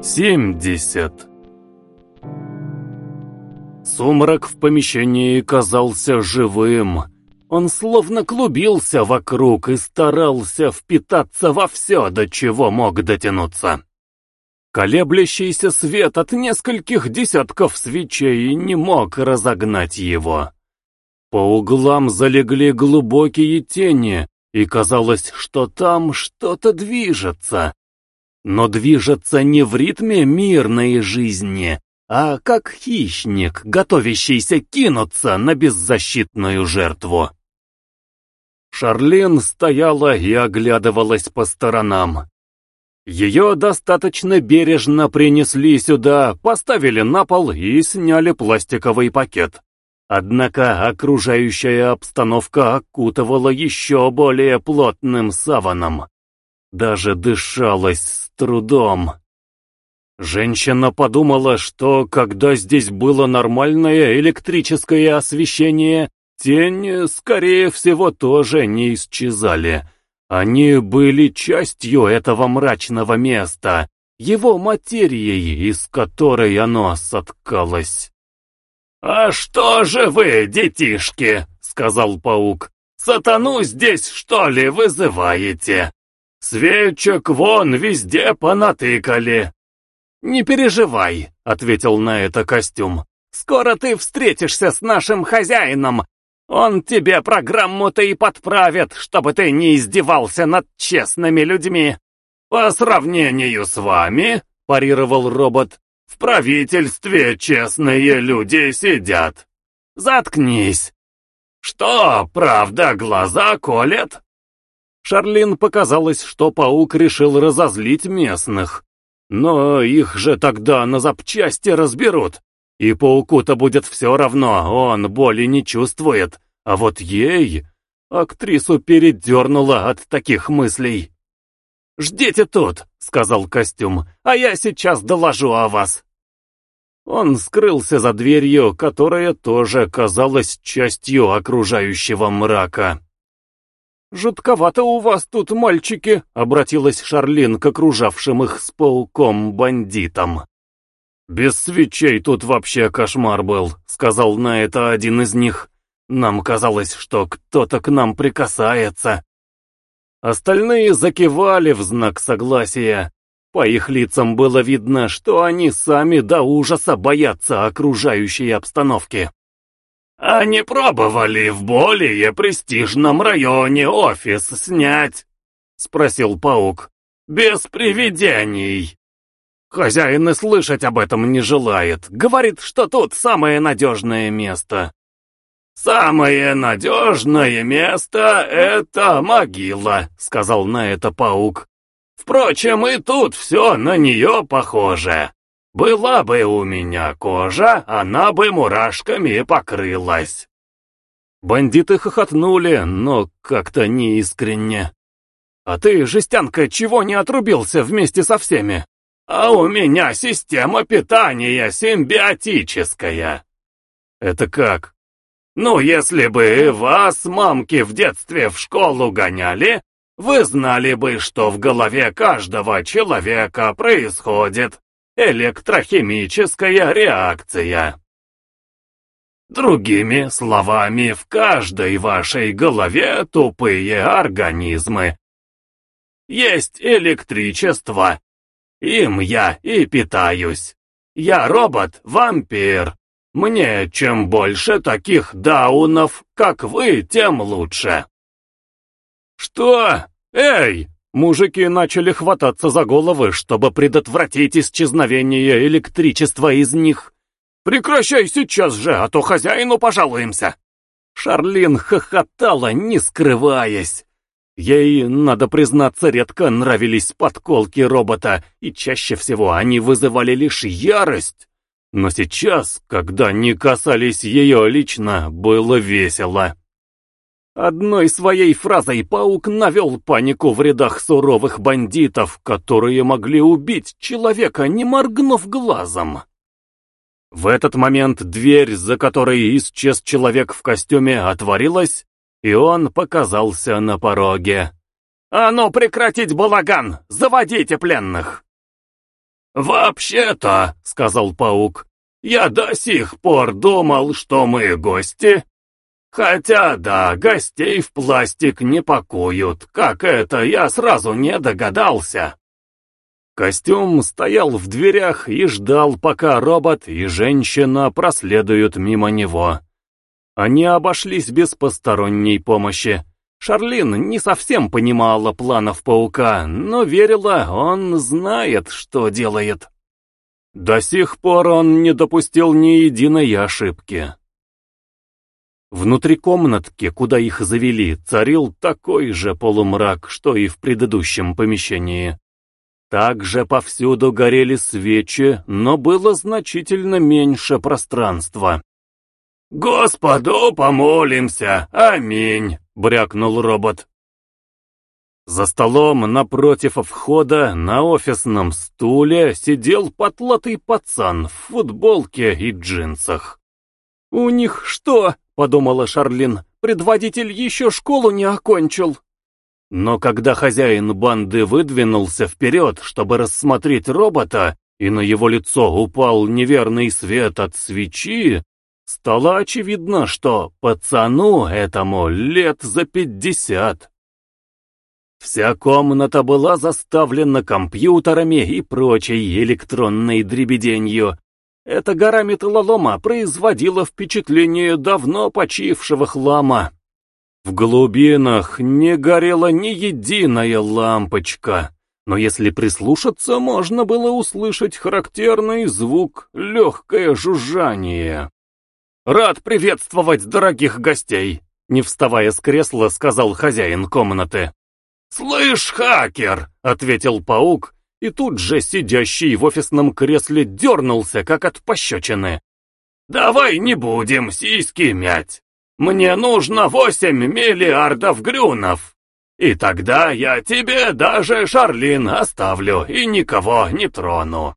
Семьдесят. Сумрак в помещении казался живым. Он словно клубился вокруг и старался впитаться во все, до чего мог дотянуться. Колеблющийся свет от нескольких десятков свечей не мог разогнать его. По углам залегли глубокие тени, и казалось, что там что-то движется, но движется не в ритме мирной жизни, а как хищник, готовящийся кинуться на беззащитную жертву. Шарлин стояла и оглядывалась по сторонам. Ее достаточно бережно принесли сюда, поставили на пол и сняли пластиковый пакет. Однако окружающая обстановка окутывала еще более плотным саваном. Даже дышалось трудом. Женщина подумала, что когда здесь было нормальное электрическое освещение, тени, скорее всего, тоже не исчезали. Они были частью этого мрачного места, его материей, из которой оно соткалось. «А что же вы, детишки?» — сказал паук. «Сатану здесь, что ли, вызываете?» Свечек вон везде понатыкали. «Не переживай», — ответил на это костюм. «Скоро ты встретишься с нашим хозяином. Он тебе программу-то и подправит, чтобы ты не издевался над честными людьми». «По сравнению с вами», — парировал робот, — «в правительстве честные люди сидят». «Заткнись». «Что, правда, глаза колят?» Шарлин показалось, что паук решил разозлить местных. Но их же тогда на запчасти разберут. И пауку-то будет все равно, он боли не чувствует. А вот ей... Актрису передернула от таких мыслей. «Ждите тут», — сказал костюм, — «а я сейчас доложу о вас». Он скрылся за дверью, которая тоже казалась частью окружающего мрака. «Жутковато у вас тут, мальчики», — обратилась Шарлин к окружавшим их с пауком бандитам. «Без свечей тут вообще кошмар был», — сказал на это один из них. «Нам казалось, что кто-то к нам прикасается». Остальные закивали в знак согласия. По их лицам было видно, что они сами до ужаса боятся окружающей обстановки. «А не пробовали в более престижном районе офис снять?» — спросил паук. «Без привидений». Хозяин и слышать об этом не желает. Говорит, что тут самое надежное место. «Самое надежное место — это могила», — сказал на это паук. «Впрочем, и тут все на нее похоже. Была бы у меня кожа, она бы мурашками покрылась. Бандиты хохотнули, но как-то неискренне. «А ты, жестянка, чего не отрубился вместе со всеми?» «А у меня система питания симбиотическая». «Это как?» «Ну, если бы вас, мамки, в детстве в школу гоняли, вы знали бы, что в голове каждого человека происходит электрохимическая реакция. Другими словами, в каждой вашей голове тупые организмы. Есть электричество. Им я и питаюсь. Я робот-вампир. Мне чем больше таких даунов, как вы, тем лучше. Что? Эй, Мужики начали хвататься за головы, чтобы предотвратить исчезновение электричества из них. «Прекращай сейчас же, а то хозяину пожалуемся!» Шарлин хохотала, не скрываясь. Ей, надо признаться, редко нравились подколки робота, и чаще всего они вызывали лишь ярость. Но сейчас, когда не касались ее лично, было весело. Одной своей фразой паук навел панику в рядах суровых бандитов, которые могли убить человека, не моргнув глазом. В этот момент дверь, за которой исчез человек в костюме, отворилась, и он показался на пороге. «А ну прекратить балаган! Заводите пленных!» «Вообще-то», — сказал паук, — «я до сих пор думал, что мы гости. Хотя, да, гостей в пластик не пакуют. Как это, я сразу не догадался». Костюм стоял в дверях и ждал, пока робот и женщина проследуют мимо него. Они обошлись без посторонней помощи. Шарлин не совсем понимала планов паука, но верила, он знает, что делает. До сих пор он не допустил ни единой ошибки. Внутри комнатки, куда их завели, царил такой же полумрак, что и в предыдущем помещении. Также повсюду горели свечи, но было значительно меньше пространства. «Господу помолимся! Аминь!» — брякнул робот. За столом напротив входа на офисном стуле сидел потлатый пацан в футболке и джинсах. «У них что?» — подумала Шарлин. «Предводитель еще школу не окончил». Но когда хозяин банды выдвинулся вперед, чтобы рассмотреть робота, и на его лицо упал неверный свет от свечи, стало очевидно, что пацану этому лет за пятьдесят. Вся комната была заставлена компьютерами и прочей электронной дребеденью. Эта гора металлолома производила впечатление давно почившего хлама. В глубинах не горела ни единая лампочка, но если прислушаться, можно было услышать характерный звук, легкое жужжание. «Рад приветствовать дорогих гостей!» Не вставая с кресла, сказал хозяин комнаты. «Слышь, хакер!» — ответил паук, и тут же сидящий в офисном кресле дернулся, как от пощечины. «Давай не будем сиськи мять!» Мне нужно восемь миллиардов грюнов. И тогда я тебе даже Шарлин оставлю и никого не трону.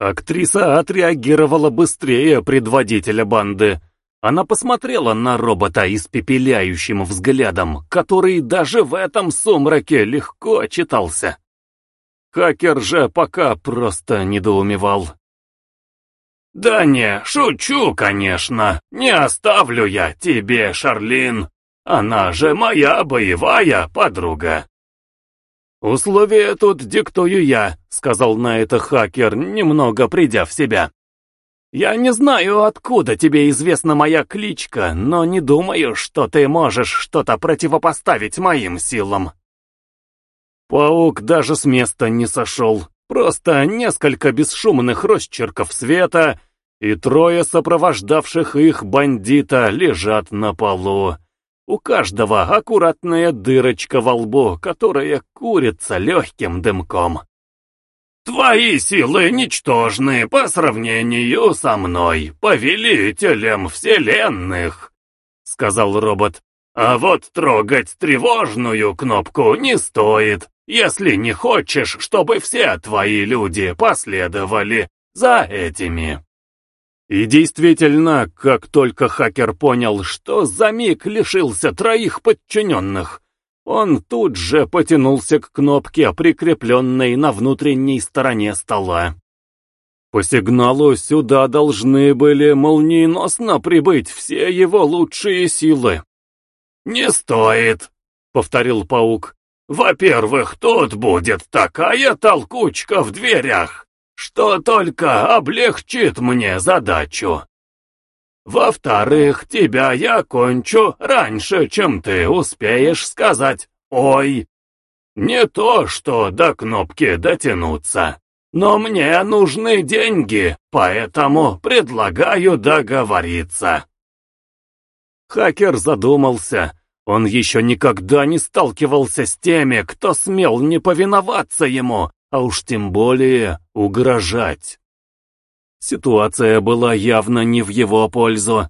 Актриса отреагировала быстрее предводителя банды. Она посмотрела на робота испепеляющим взглядом, который даже в этом сумраке легко читался. Хакер же пока просто недоумевал. «Да не, шучу, конечно. Не оставлю я тебе, Шарлин. Она же моя боевая подруга». «Условия тут диктую я», — сказал на это хакер, немного придя в себя. «Я не знаю, откуда тебе известна моя кличка, но не думаю, что ты можешь что-то противопоставить моим силам». Паук даже с места не сошел. Просто несколько бесшумных росчерков света, и трое сопровождавших их бандита лежат на полу. У каждого аккуратная дырочка во лбу, которая курится легким дымком. «Твои силы ничтожны по сравнению со мной, повелителем вселенных», — сказал робот. «А вот трогать тревожную кнопку не стоит если не хочешь, чтобы все твои люди последовали за этими. И действительно, как только хакер понял, что за миг лишился троих подчиненных, он тут же потянулся к кнопке, прикрепленной на внутренней стороне стола. По сигналу сюда должны были молниеносно прибыть все его лучшие силы. «Не стоит», — повторил паук. Во-первых, тут будет такая толкучка в дверях, что только облегчит мне задачу. Во-вторых, тебя я кончу раньше, чем ты успеешь сказать «Ой». Не то, что до кнопки дотянуться, но мне нужны деньги, поэтому предлагаю договориться. Хакер задумался, он еще никогда не сталкивался с теми, кто смел не повиноваться ему, а уж тем более угрожать. Ситуация была явно не в его пользу.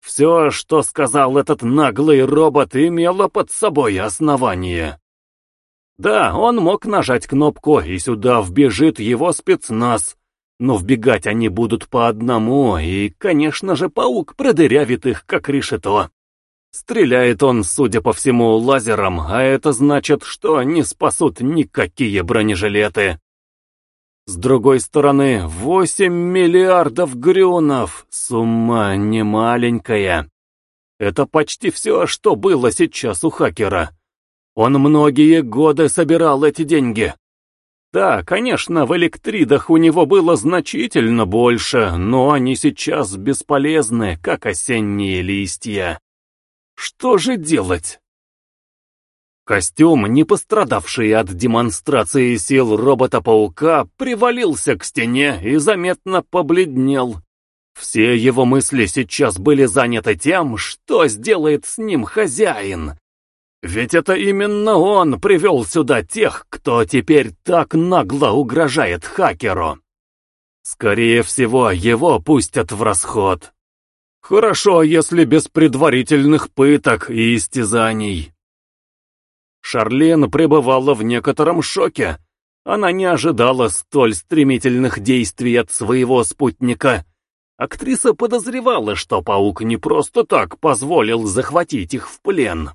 Все, что сказал этот наглый робот, имело под собой основание. Да, он мог нажать кнопку, и сюда вбежит его спецназ, но вбегать они будут по одному, и, конечно же, паук продырявит их, как решето. Стреляет он, судя по всему, лазером, а это значит, что не спасут никакие бронежилеты. С другой стороны, 8 миллиардов грюнов, сумма не маленькая. Это почти все, что было сейчас у хакера. Он многие годы собирал эти деньги. Да, конечно, в электридах у него было значительно больше, но они сейчас бесполезны, как осенние листья. Что же делать? Костюм, не пострадавший от демонстрации сил робота-паука, привалился к стене и заметно побледнел. Все его мысли сейчас были заняты тем, что сделает с ним хозяин. Ведь это именно он привел сюда тех, кто теперь так нагло угрожает хакеру. Скорее всего, его пустят в расход. Хорошо, если без предварительных пыток и истязаний. Шарлен пребывала в некотором шоке. Она не ожидала столь стремительных действий от своего спутника. Актриса подозревала, что паук не просто так позволил захватить их в плен.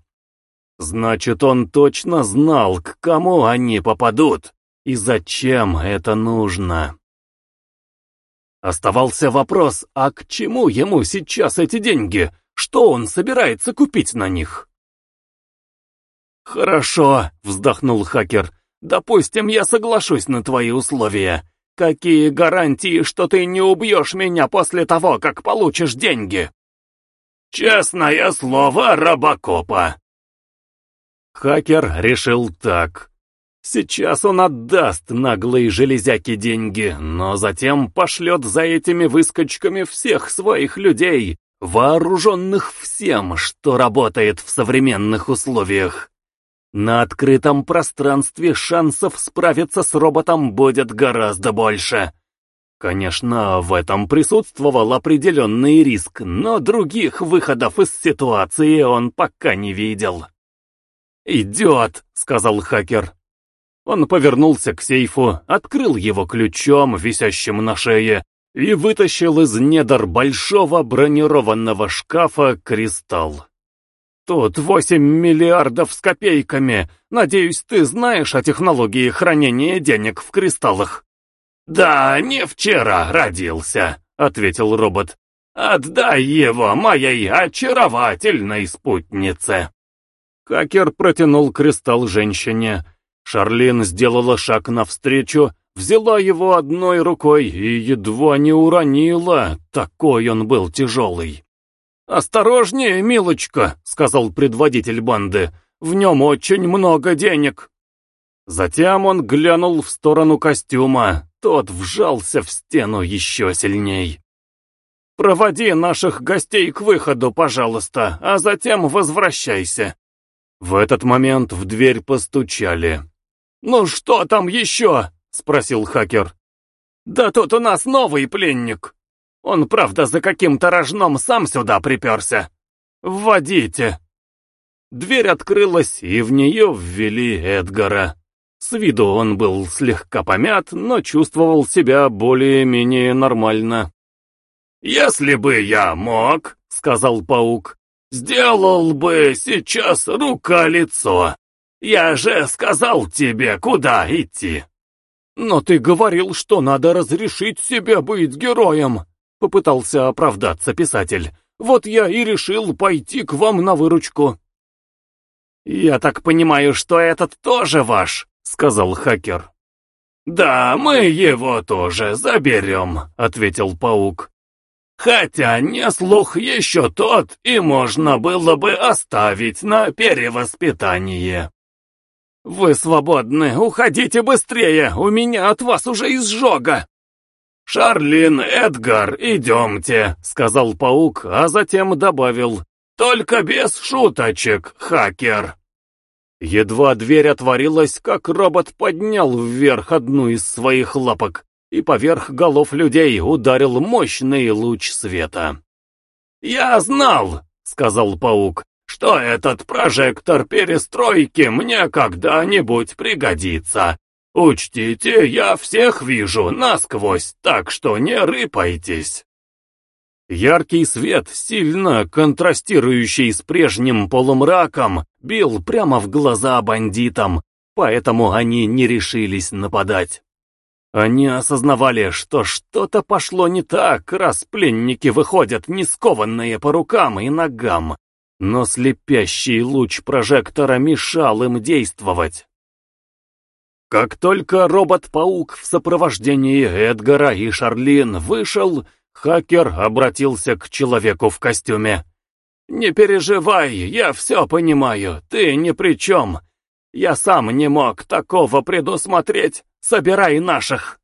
Значит, он точно знал, к кому они попадут и зачем это нужно. Оставался вопрос, а к чему ему сейчас эти деньги? Что он собирается купить на них? «Хорошо», — вздохнул хакер. «Допустим, я соглашусь на твои условия. Какие гарантии, что ты не убьешь меня после того, как получишь деньги?» «Честное слово Робокопа». Хакер решил так. Сейчас он отдаст наглые железяки деньги, но затем пошлет за этими выскочками всех своих людей, вооруженных всем, что работает в современных условиях. На открытом пространстве шансов справиться с роботом будет гораздо больше. Конечно, в этом присутствовал определенный риск, но других выходов из ситуации он пока не видел. «Идет», — сказал хакер. Он повернулся к сейфу, открыл его ключом, висящим на шее, и вытащил из недр большого бронированного шкафа кристалл. Тут восемь миллиардов с копейками. Надеюсь, ты знаешь о технологии хранения денег в кристаллах. Да, не вчера родился, ответил робот. Отдай его моей очаровательной спутнице. Хакер протянул кристалл женщине. Шарлин сделала шаг навстречу, взяла его одной рукой и едва не уронила, такой он был тяжелый. «Осторожнее, милочка», — сказал предводитель банды, — «в нем очень много денег». Затем он глянул в сторону костюма, тот вжался в стену еще сильней. «Проводи наших гостей к выходу, пожалуйста, а затем возвращайся». В этот момент в дверь постучали. «Ну что там еще?» — спросил хакер. «Да тут у нас новый пленник». Он, правда, за каким-то рожном сам сюда приперся. Вводите. Дверь открылась, и в нее ввели Эдгара. С виду он был слегка помят, но чувствовал себя более-менее нормально. «Если бы я мог, — сказал паук, — сделал бы сейчас рука-лицо. Я же сказал тебе, куда идти». «Но ты говорил, что надо разрешить себе быть героем», — попытался оправдаться писатель. «Вот я и решил пойти к вам на выручку». «Я так понимаю, что этот тоже ваш», — сказал хакер. «Да, мы его тоже заберем», — ответил паук. «Хотя не слух еще тот, и можно было бы оставить на перевоспитание». «Вы свободны, уходите быстрее, у меня от вас уже изжога!» «Шарлин, Эдгар, идемте», — сказал паук, а затем добавил. «Только без шуточек, хакер». Едва дверь отворилась, как робот поднял вверх одну из своих лапок, и поверх голов людей ударил мощный луч света. «Я знал», — сказал паук, — «что этот прожектор перестройки мне когда-нибудь пригодится. Учтите, я всех вижу насквозь, так что не рыпайтесь. Яркий свет, сильно контрастирующий с прежним полумраком, бил прямо в глаза бандитам, поэтому они не решились нападать. Они осознавали, что что-то пошло не так, раз пленники выходят не скованные по рукам и ногам, но слепящий луч прожектора мешал им действовать. Как только робот-паук в сопровождении Эдгара и Шарлин вышел, хакер обратился к человеку в костюме. «Не переживай, я все понимаю, ты ни при чем. Я сам не мог такого предусмотреть. Собирай наших!»